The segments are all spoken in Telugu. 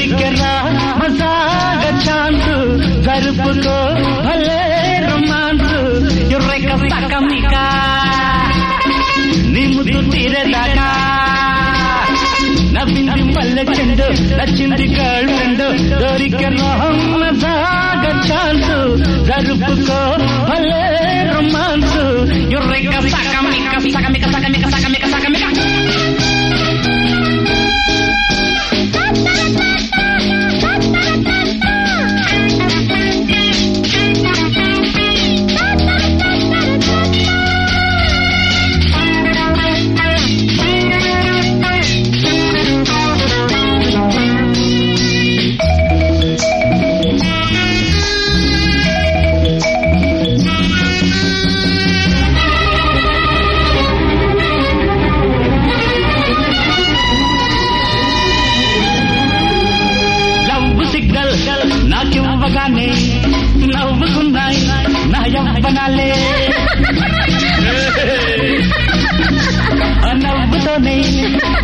గర్ల్ దొరికెరా మసాగ ఛాన్స్ జరుపుకో భలే రొమాన్స్ ఎర్రెక సకమిక నీ ముద్దు నవ్వింది పల్లె చెండు నచ్చింది గర్ల్ దొరికెరా మసాగ ఛాన్స్ జరుపుకో భలే రొమాన్స్ ఎర్రెక నవ్వుకున్నాయి నా యవ్వనాలే నవ్వుతోనే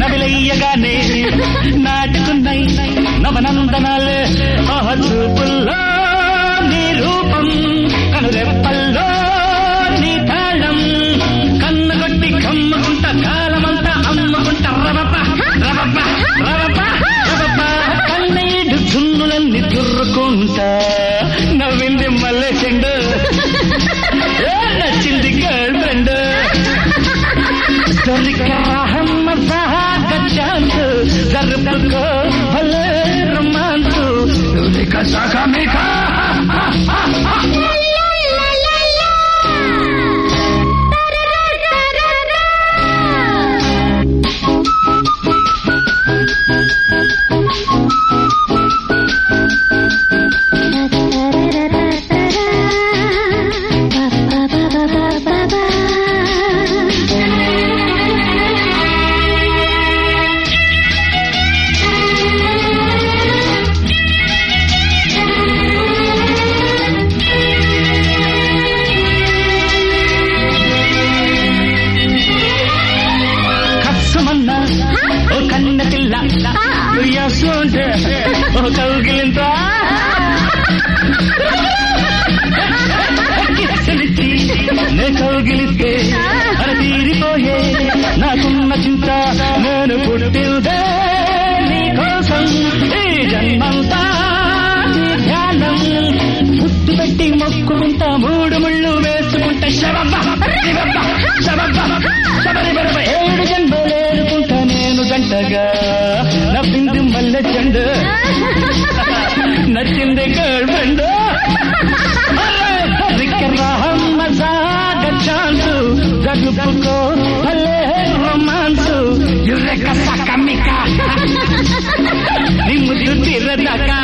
నవిలయ్యగానే నాటుకున్నాయి నవనందనాలే. చూపుల్లో నీ రూపం కనురెప్పల్లో నీ తాళం. కన్ను కొట్టి కమ్ముకుంట కాలమంతా అమ్ముకుంట రవప రవప రవప రవప. కన్నీడు చున్నులన్నీ దుర్రుకుంటా జరుపుకో భలే రొమాన్స్ దొరిక సగమిక నే అది తీరిపోయే నాకున్న చింత నేను పుట్టిందే. నీకోసం ఈ జన్మంతా ధ్యానం. ముద్దు పెట్టి మొక్కుకుంటా మూడు ముళ్ళు వేసుకుంటా. శవబ్బ శవబ్బ శబరి ఏడు జన్మలేరుకుంటా నేను గంటగా. నవ్వింది మల్లె చెండు. యురెక సకమిక నిమ్ము తీరదాకా